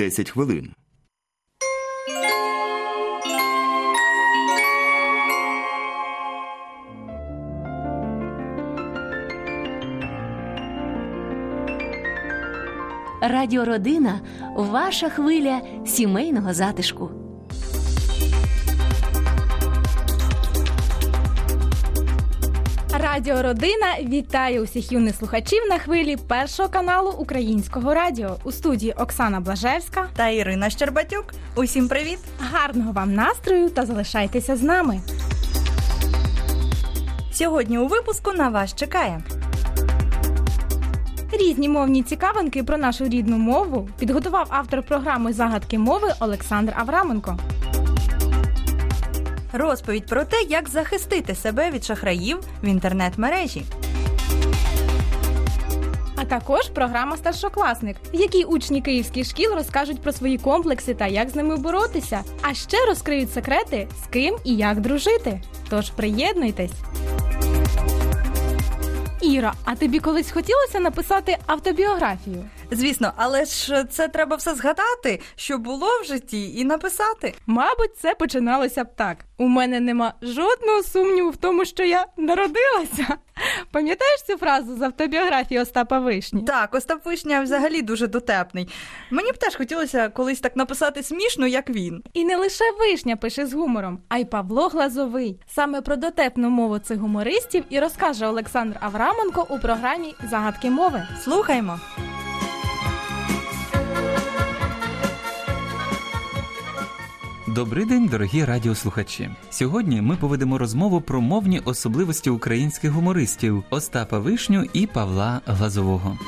10 хвилин. Радіородина ваша хвиля сімейного затишку. Радіо Родина вітає усіх юних слухачів на хвилі першого каналу Українського радіо у студії Оксана Блажевська та Ірина Щербатюк. Усім привіт! Гарного вам настрою та залишайтеся з нами. Сьогодні у випуску на вас чекає. Різні мовні цікавинки про нашу рідну мову підготував автор програми Загадки мови Олександр Авраменко. Розповідь про те, як захистити себе від шахраїв в інтернет-мережі. А також програма Старшокласник, в якій учні київських шкіл розкажуть про свої комплекси та як з ними боротися. А ще розкриють секрети, з ким і як дружити. Тож приєднуйтесь. Іра, а тобі колись хотілося написати автобіографію? Звісно, але ж це треба все згадати, що було в житті, і написати. Мабуть, це починалося б так. У мене нема жодного сумніву в тому, що я народилася. Пам'ятаєш цю фразу з автобіографії Остапа Вишні? Так, Остап Вишня взагалі дуже дотепний. Мені б теж хотілося колись так написати смішно, як він. І не лише вишня пише з гумором, а й Павло Глазовий. Саме про дотепну мову цих гумористів і розкаже Олександр Авраменко у програмі Загадки мови. Слухаймо. Добрий день, дорогі радіослухачі. Сьогодні ми поведемо розмову про мовні особливості українських гумористів Остапа Вишню і Павла Глазового.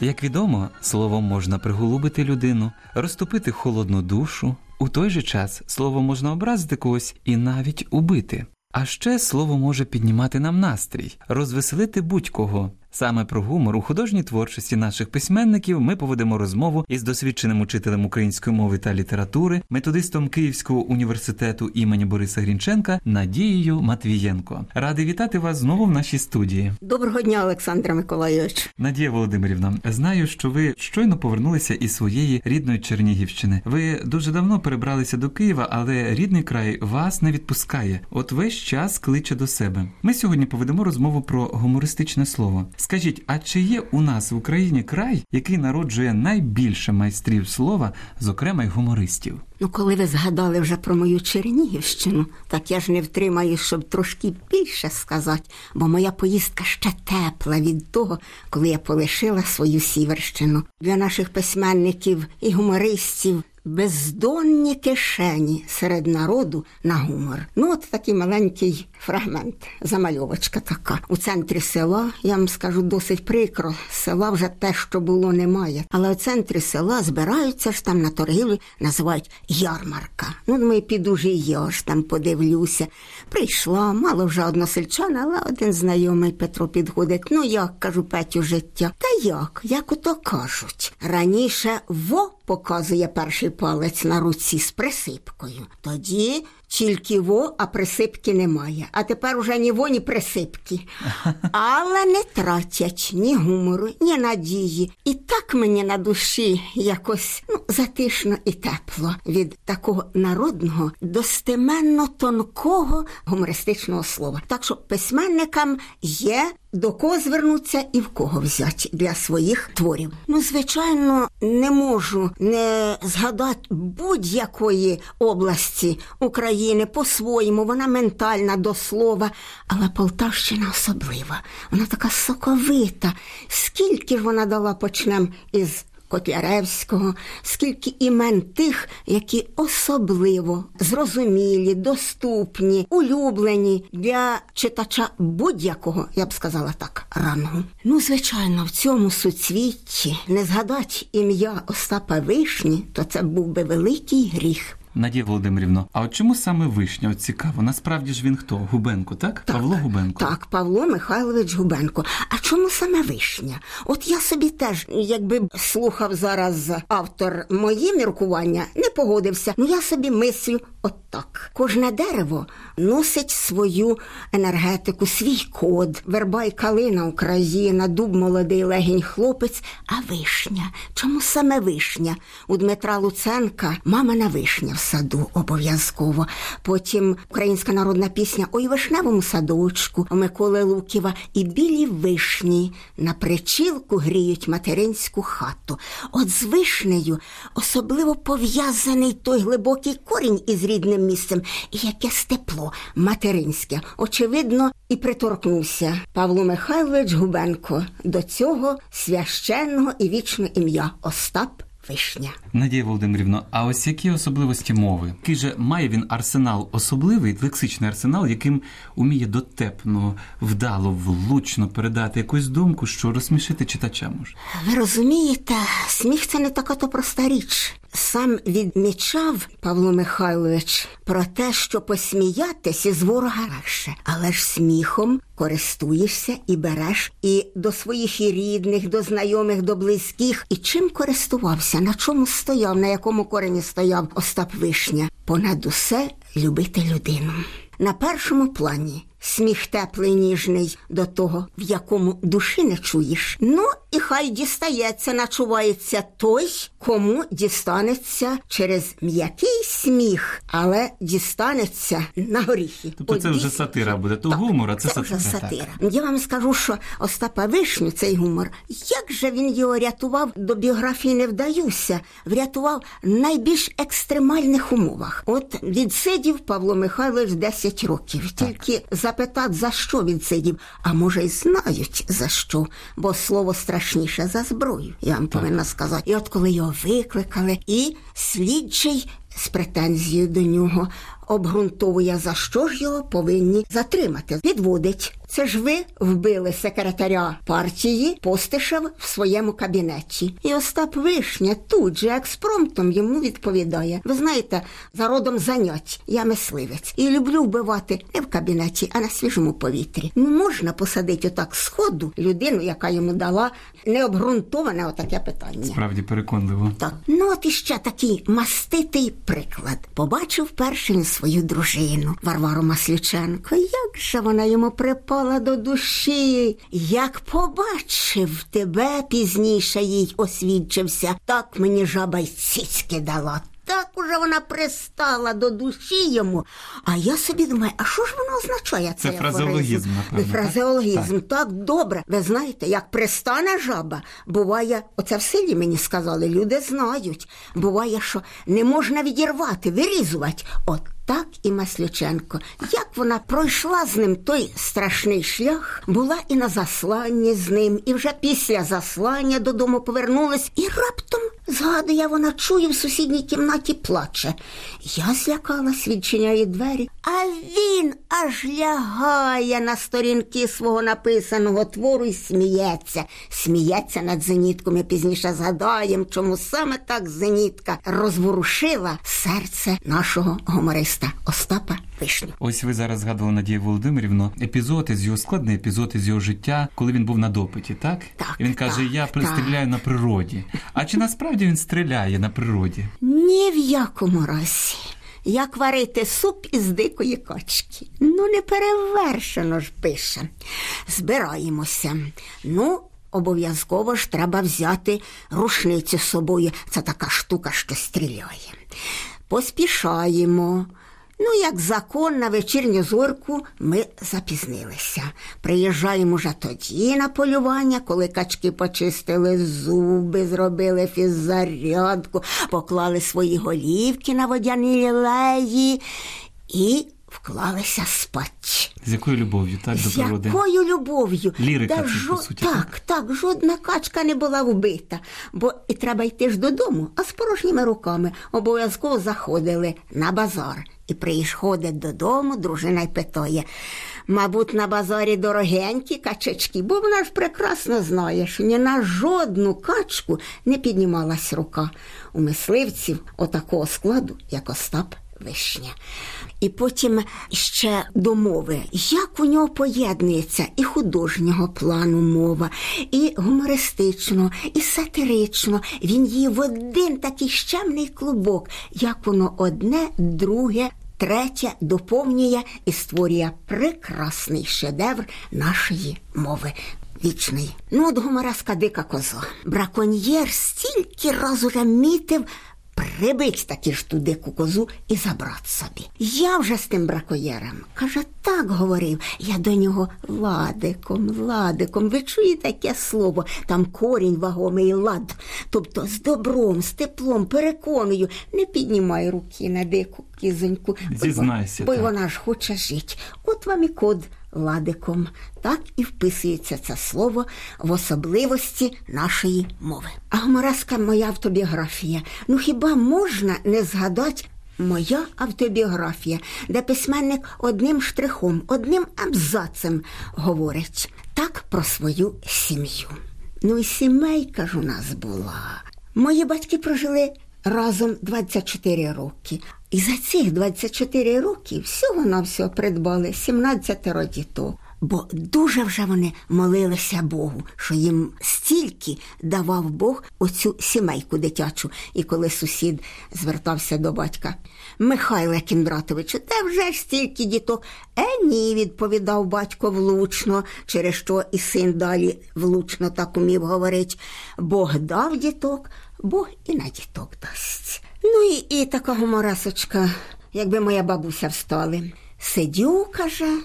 Як відомо, словом можна приголубити людину, розтопити холодну душу. У той же час слово можна образити когось і навіть убити. А ще слово може піднімати нам настрій, розвеселити будь-кого. Саме про гумор у художній творчості наших письменників ми поведемо розмову із досвідченим учителем української мови та літератури, методистом Київського університету імені Бориса Грінченка Надією Матвієнко. Радий вітати вас знову в нашій студії. Доброго дня, Олександра Миколайович. Надія Володимирівна. Знаю, що ви щойно повернулися із своєї рідної Чернігівщини. Ви дуже давно перебралися до Києва, але рідний край вас не відпускає. От весь час кличе до себе. Ми сьогодні поведемо розмову про гумористичне слово. Скажіть, а чи є у нас в Україні край, який народжує найбільше майстрів слова, зокрема й гумористів? Ну, коли ви згадали вже про мою Чернігівщину, так я ж не втримаю, щоб трошки більше сказати, бо моя поїздка ще тепла від того, коли я полишила свою сіверщину. Для наших письменників і гумористів бездонні кишені серед народу на гумор. Ну, от такий маленький фрагмент, замальовочка така. У центрі села, я вам скажу, досить прикро. Села вже те, що було, немає. Але у центрі села збираються ж там на торгівлі, називають ярмарка. Ну, думаю, піду ж і я ж там подивлюся. Прийшла, мало вже односельчан, але один знайомий Петро підходить. Ну, як кажу, Петю, життя. Та як? Як ото кажуть? Раніше во показує перший палець на руці з присипкою. Тоді тільки во, а присипки немає. А тепер уже ні во, ні присипки. Але не тратять ні гумору, ні надії. І так мені на душі якось затишно і тепло від такого народного, достеменно тонкого гумористичного слова. Так що письменникам є до кого звернутися і в кого взяти для своїх творів. Ну, звичайно, не можу не згадати будь-якої області України по-своєму, вона ментальна до слова, але Полтавщина особлива, вона така соковита. Скільки ж вона дала почнемо із Котляревського, скільки імен тих, які особливо зрозумілі, доступні, улюблені для читача будь-якого, я б сказала так, рангу. Ну, звичайно, в цьому суцвітті не згадати ім'я Остапа Вишні, то це був би великий гріх. Надія Володимирівна, а от чому саме вишня? От цікаво, насправді ж він хто? Губенко, так? так? Павло Губенко. Так, Павло Михайлович Губенко. А чому саме вишня? От я собі теж, якби слухав зараз автор мої міркування, не погодився. Ну я собі мислю, от так. Кожне дерево носить свою енергетику, свій код. Верба калина Україна, дуб молодий легінь хлопець, а вишня. Чому саме вишня? У Дмитра Луценка мамина вишня саду обов'язково. Потім українська народна пісня Ой вишневому садочку Миколи Луківа і білі вишні на причілку гріють материнську хату. От з вишнею особливо пов'язаний той глибокий корінь із рідним місцем і якесь тепло материнське. Очевидно, і приторкнувся Павло Михайлович Губенко до цього священного і вічного ім'я Остап Вишня. Надія Володимирівна, а ось які особливості мови? Який же має він арсенал особливий, лексичний арсенал, яким уміє дотепно, вдало, влучно передати якусь думку, що розсмішити читача може? Ви розумієте, сміх це не така то проста річ. Сам відмічав Павло Михайлович про те, що посміятися із ворога легше, але ж сміхом користуєшся і береш і до своїх і рідних, до знайомих, до близьких. І чим користувався, на чому стояв, на якому корені стояв Остап Вишня? Понад усе любити людину. На першому плані сміх теплий, ніжний до того, в якому душі не чуєш. Ну і хай дістається, начувається той, кому дістанеться через м'який сміх, але дістанеться на горіхи. Тобто це вже сатира буде. То Так, гумор, а це, це вже сатира. так. Я вам скажу, що Остапа Вишню, цей гумор, як же він його рятував, до біографії не вдаюся, врятував в найбільш екстремальних умовах. От відсидів Павло Михайлович 10 років. Тільки запитати, за що відсидів, а може й знають за що, бо слово страшніше за зброю, я вам повинна сказати. І от коли його викликали, і слідчий з претензією до нього обґрунтовує, за що ж його повинні затримати. Відводить. Це ж ви вбили секретаря партії Постишев в своєму кабінеті. І Остап Вишня тут же експромтом йому відповідає: Ви знаєте, за родом занять, я мисливець. І люблю вбивати не в кабінеті, а на свіжому повітрі. Ну можна посадити отак з ходу людину, яка йому дала необґрунтоване отаке питання. Справді переконливо. Так, ну от іще такий маститий приклад. Побачив перший він свою дружину Варвару Масліченко. Як же вона йому припала до душі? Як побачив тебе пізніше їй освідчився, так мені жаба й цицьки дала. Так уже вона пристала до душі йому. А я собі думаю, а що ж воно означає? Це цей фразеологізм, напевно, так? Фразеологізм, так добре. Ви знаєте, як пристане жаба, буває, оце в селі мені сказали, люди знають. Буває, що не можна відірвати, вирізувати. От так і Маслюченко, Як вона пройшла з ним той страшний шлях, була і на засланні з ним, і вже після заслання додому повернулась, і раптом, згадує, вона чує в сусідній кімнаті плаче. Я злякалась, відчиняю двері, а він аж лягає на сторінки свого написаного твору і сміється. Сміється над зенітком. Ми пізніше згадаємо, чому саме так зенітка розворушила серце нашого гумориста Остапа Вишню. Ось ви зараз згадували Надію Володимирівну епізод із його складний епізод із його життя, коли він був на допиті, так? Так, І він каже: так, Я так. на природі. А чи насправді він стріляє на природі? Ні в якому разі. Як варити суп із дикої качки. Ну, не перевершено ж пише. Збираємося. Ну, обов'язково ж треба взяти рушницю з собою. Це така штука, що стріляє. Поспішаємо. Ну, як закон на вечірню зорку ми запізнилися. Приїжджаємо вже тоді на полювання, коли качки почистили зуби, зробили фіззарядку, поклали свої голівки на водяні лілеї і вклалися спать. З якою любов'ю, так, до З якою любов'ю? Лірика Та це, жо- по суті, Так, так, жодна качка не була вбита, бо і треба йти ж додому, а з порожніми руками обов'язково заходили на базар. І приходить додому, дружина й питає. Мабуть, на базарі дорогенькі качечки, бо вона ж прекрасно знає, що ні на жодну качку не піднімалась рука у мисливців отакого складу, як Остап Вишня. І потім ще до мови, як у нього поєднується і художнього плану мова, і гумористично, і сатирично. Він її в один такий щемний клубок, як воно одне, друге. Третє доповнює і створює прекрасний шедевр нашої мови. Вічний. Ну, от гумораска дика коза. Браконьєр стільки раз уже мітив прибить таки ж ту дику козу і забрати собі. Я вже з тим браконьєром. Каже, так говорив. Я до нього ладиком, ладиком. Ви чуєте таке слово? Там корінь вагомий лад. Тобто з добром, з теплом, переконую, не піднімай руки на дику кізоньку. Зізнайся, Бо й вона ж хоче жити. От вам і код ладиком. Так і вписується це слово в особливості нашої мови. А гумореска моя автобіографія. Ну хіба можна не згадати? Моя автобіографія, де письменник одним штрихом, одним абзацем говорить так про свою сім'ю. Ну і сімейка ж у нас була. Мої батьки прожили разом 24 роки. І за цих 24 роки всього на всього придбали 17 діток. Бо дуже вже вони молилися Богу, що їм стільки давав Бог оцю сімейку дитячу. І коли сусід звертався до батька Михайле Кіндратовичу, де вже ж стільки діток? Е, ні, відповідав батько влучно, через що і син далі влучно так умів говорить. Бог дав діток, Бог і на діток дасть. Ну і, і така гуморасочка, якби моя бабуся встали. Сидю, каже,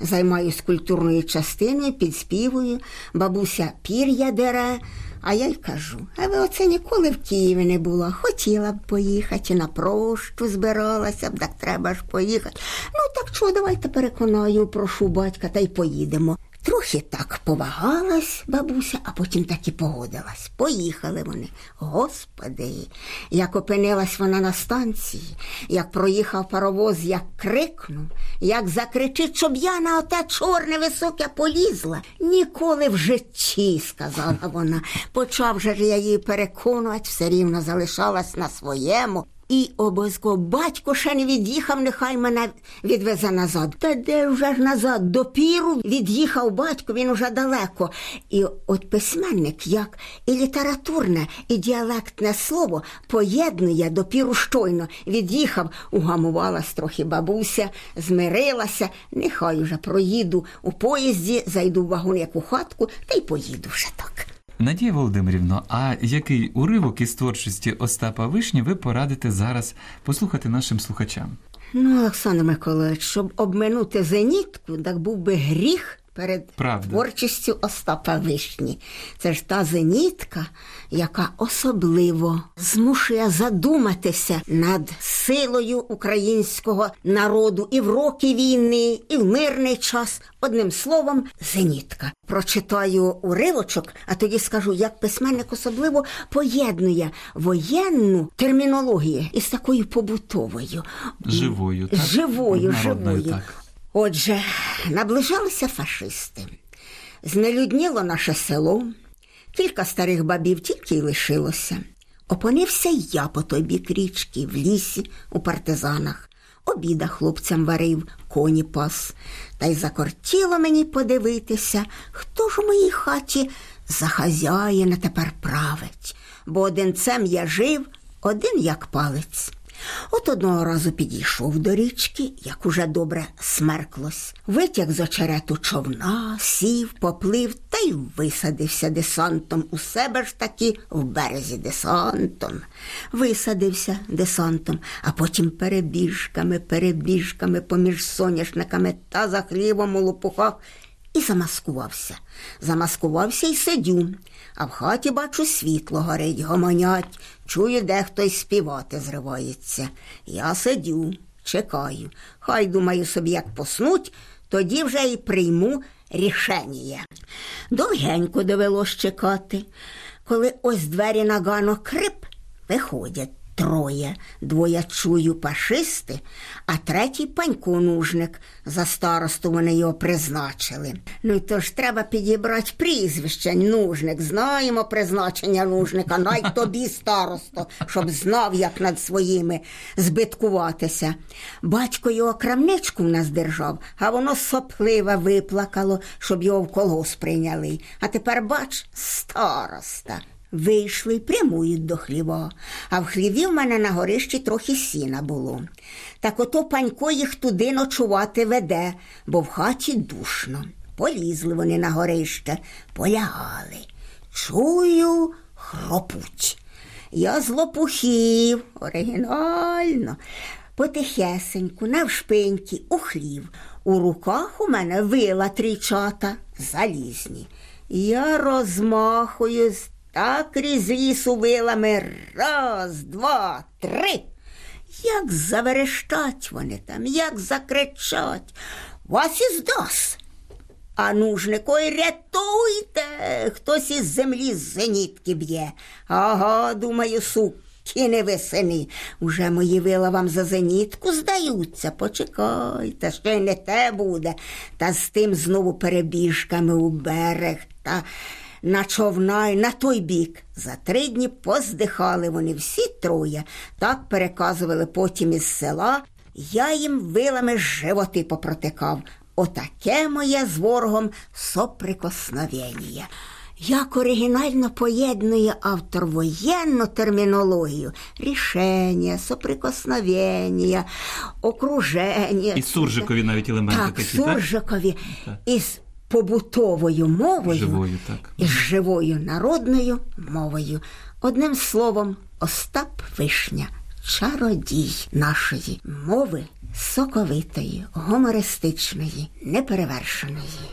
займаюсь культурною частиною, підспівую, бабуся пір'я дере. А я й кажу, а ви оце ніколи в Києві не була. Хотіла б поїхати, на прощу збиралася б, так треба ж поїхати. Ну так що, давайте переконаю, прошу батька, та й поїдемо. Трохи так повагалась бабуся, а потім так і погодилась. Поїхали вони. Господи, як опинилась вона на станції, як проїхав паровоз, як крикнув, як закричить, щоб я на оте чорне високе полізла. Ніколи в житті, сказала вона. Почав же я її переконувати, все рівно залишалась на своєму. І обов'язково батько ще не від'їхав, нехай мене відвезе назад. Та де вже ж назад? До піру від'їхав батько, він уже далеко. І от письменник, як і літературне, і діалектне слово поєднує до піру щойно. Від'їхав, угамувалась трохи бабуся, змирилася. Нехай уже проїду у поїзді, зайду в вагон у хатку, та й поїду вже так. Надія Володимирівно, а який уривок із творчості Остапа Вишні ви порадите зараз послухати нашим слухачам? Ну, Олександр Миколаївич, щоб обминути зенітку, так був би гріх перед Правда. творчістю Остапа Вишні. Це ж та зенітка, яка особливо змушує задуматися над силою українського народу і в роки війни, і в мирний час. Одним словом, зенітка. Прочитаю уривочок, а тоді скажу, як письменник особливо поєднує воєнну термінологію із такою побутовою. Живою, так? Живою, Народною, живою. так. Отже, наближалися фашисти. Знелюдніло наше село, кілька старих бабів тільки й лишилося. Опинився й я по той бік річки, в лісі, у партизанах. Обіда хлопцям варив, коні пас. Та й закортіло мені подивитися, хто ж у моїй хаті за хазяїна тепер править. Бо одинцем я жив, один як палець. От одного разу підійшов до річки, як уже добре смерклось. Витяг з очерету човна, сів, поплив та й висадився десантом. У себе ж таки в березі десантом. Висадився десантом, а потім перебіжками, перебіжками поміж соняшниками та за хлібом у лопухах і замаскувався. Замаскувався і сидю. А в хаті бачу світло горить, гомонять. Чую, де хтось співати зривається. Я сидю, чекаю. Хай думаю собі, як поснуть, тоді вже і прийму рішення. Довгенько довелось чекати. Коли ось двері на ганок крип, виходять троє. Двоє чую пашисти, а третій панько нужник. За старосту вони його призначили. Ну й то ж треба підібрати прізвище нужник. Знаємо призначення нужника, най тобі старосто, щоб знав, як над своїми збиткуватися. Батько його крамничку в нас держав, а воно сопливе виплакало, щоб його в колгосп прийняли. А тепер бач, староста. Вийшли прямують до хліва, а в хліві в мене на горищі трохи сіна було. Так ото панько їх туди ночувати веде, бо в хаті душно. Полізли вони на горище, полягали. Чую, хропуть. Я з лопухів, оригінально, потихесеньку, навшпиньки, у хлів. У руках у мене вила трійчата залізні. Я розмахуюсь так крізь лісу вилами. Раз, два, три. Як заверещать вони там, як закричать. Вас із дос. А нужнику й рятуйте, хтось із землі зенітки б'є. Ага, думаю, суки не весени. Уже мої вила вам за зенітку здаються. Почекайте, ще й не те буде. Та з тим знову перебіжками у берег. Та на човна й на той бік. За три дні поздихали вони всі троє. Так переказували потім із села. Я їм вилами животи попротикав. Отаке моє з ворогом соприкосновення. Як оригінально поєднує автор воєнну термінологію, рішення, соприкосновення, окруження. І суржикові навіть елементи так, такі, суржикові Так. із побутовою мовою Живою, так. із живою народною мовою. Одним словом, Остап Вишня, чародій нашої мови, соковитої, гумористичної, неперевершеної.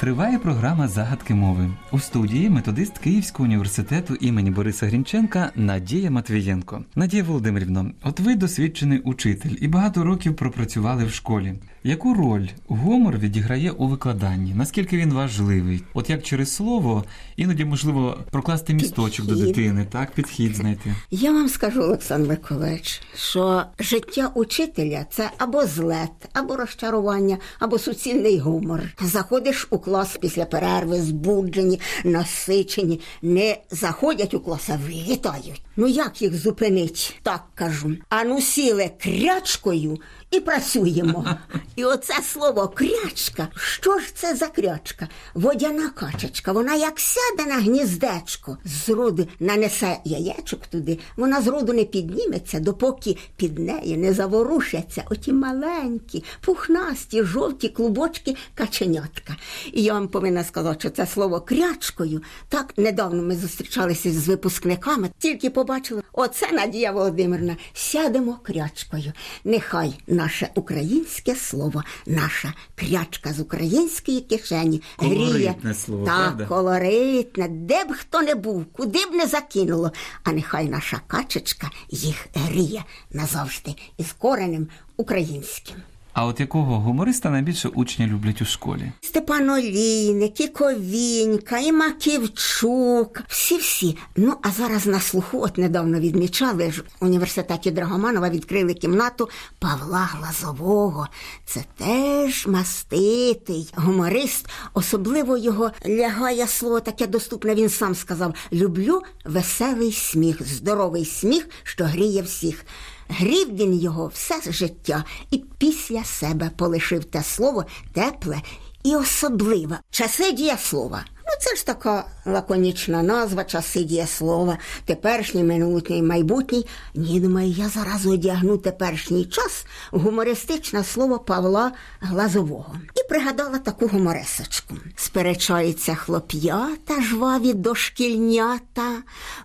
Триває програма Загадки мови. У студії методист Київського університету імені Бориса Грінченка Надія Матвієнко. Надія Володимирівна, от ви досвідчений учитель і багато років пропрацювали в школі. Яку роль гумор відіграє у викладанні? Наскільки він важливий? От як через слово, іноді можливо прокласти місточок до дитини, так підхід знайти. Я вам скажу, Олександр Миколаївич, що життя учителя це або злет, або розчарування, або суцільний гумор. Заходиш у клас після перерви, збуджені, насичені, не заходять у клас, а вилітають. Ну як їх зупинить? Так кажу. А ну сіли крячкою і працюємо. І оце слово крячка. Що ж це за крячка? Водяна качечка. Вона як сяде на гніздечко, зроду нанесе яєчок туди, вона зроду не підніметься, допоки під нею не заворушаться оті маленькі, пухнасті, жовті клубочки каченятка. І я вам повинна сказати, що це слово крячкою. Так недавно ми зустрічалися з випускниками, тільки побачили, оце Надія Володимирівна, сядемо крячкою. Нехай наше українське слово, наша крячка з української кишені гріє. Колоритне слово, так, правда? колоритне, де б хто не був, куди б не закинуло. А нехай наша качечка їх гріє назавжди із коренем українським. А от якого гумориста найбільше учні люблять у школі? Степан Олійник, і Ковінька, і Маківчук, всі-всі. Ну, а зараз на слуху, от недавно відмічали ж в університеті Драгоманова відкрили кімнату Павла Глазового. Це теж маститий гуморист. Особливо його лягає слово таке доступне. Він сам сказав: люблю веселий сміх, здоровий сміх, що гріє всіх. Грів він його все життя і після себе полишив те слово тепле і особливе. Часи дієслова. Ну, це ж така лаконічна назва, часи дієслова, теперішній, минулий, майбутній. Ні, думаю, я зараз одягну теперішній час гумористичне слово Павла Глазового. І пригадала таку гуморесочку. Сперечаються хлоп'ята, жваві дошкільнята.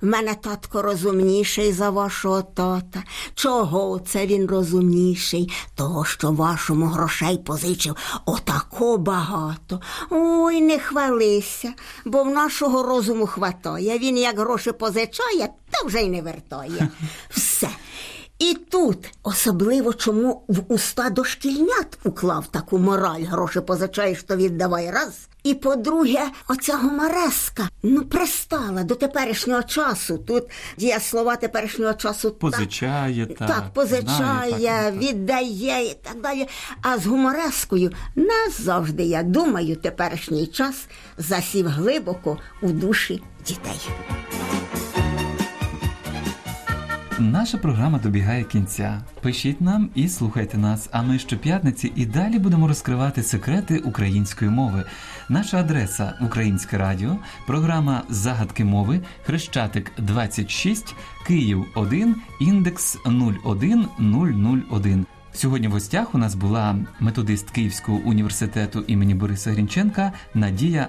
В мене татко розумніший за вашого тата. Чого це він розумніший? Того, що вашому грошей позичив отако багато. Ой, не хвалися, бо в нашого розуму хватає. Він як гроші позичає, та вже й не вертає. Все. І тут особливо чому в уста дошкільнят уклав таку мораль, гроші позичаєш, то віддавай раз. І по-друге, оця гумореска ну пристала до теперішнього часу. Тут дієслова теперішнього часу Позичає, так, так, позичає, знає, так, так. віддає і так далі. А з гуморескою назавжди, я думаю, теперішній час засів глибоко у душі дітей. Наша програма добігає кінця. Пишіть нам і слухайте нас. А ми щоп'ятниці і далі будемо розкривати секрети української мови. Наша адреса Українське Радіо, програма Загадки мови, Хрещатик 26, Київ 1, індекс 01001. Сьогодні в гостях у нас була методист Київського університету імені Бориса Грінченка Надія